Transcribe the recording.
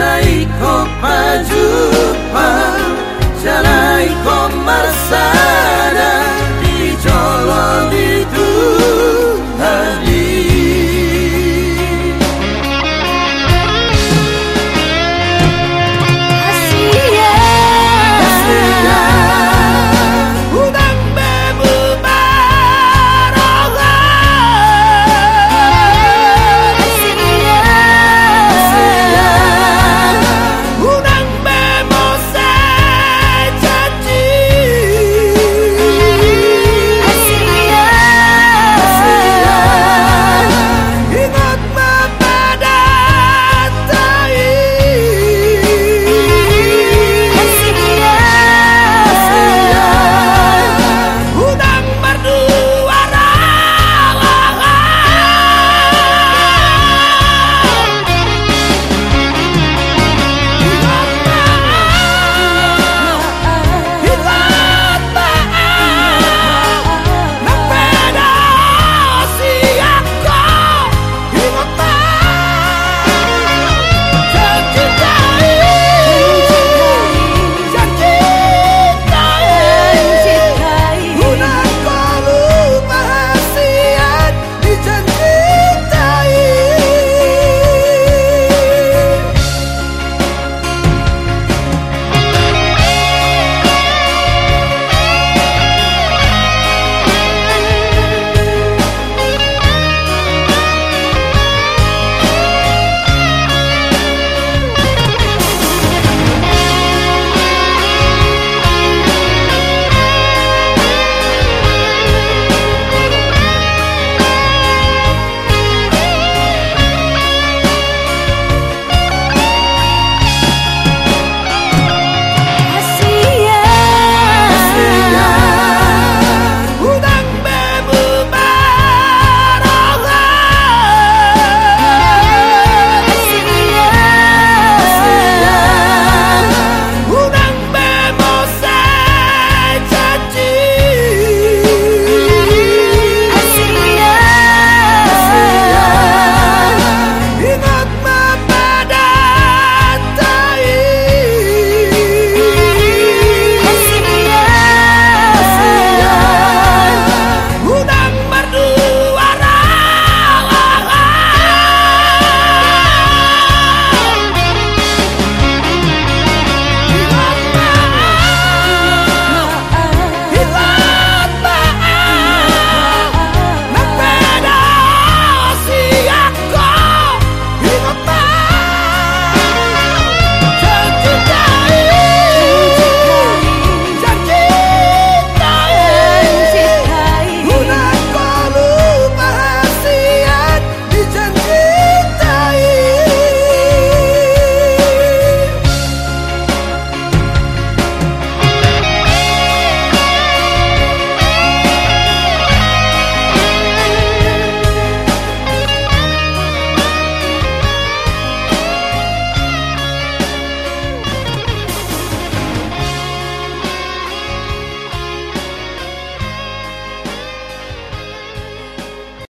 naik ko pajupa, jalai ko merasa.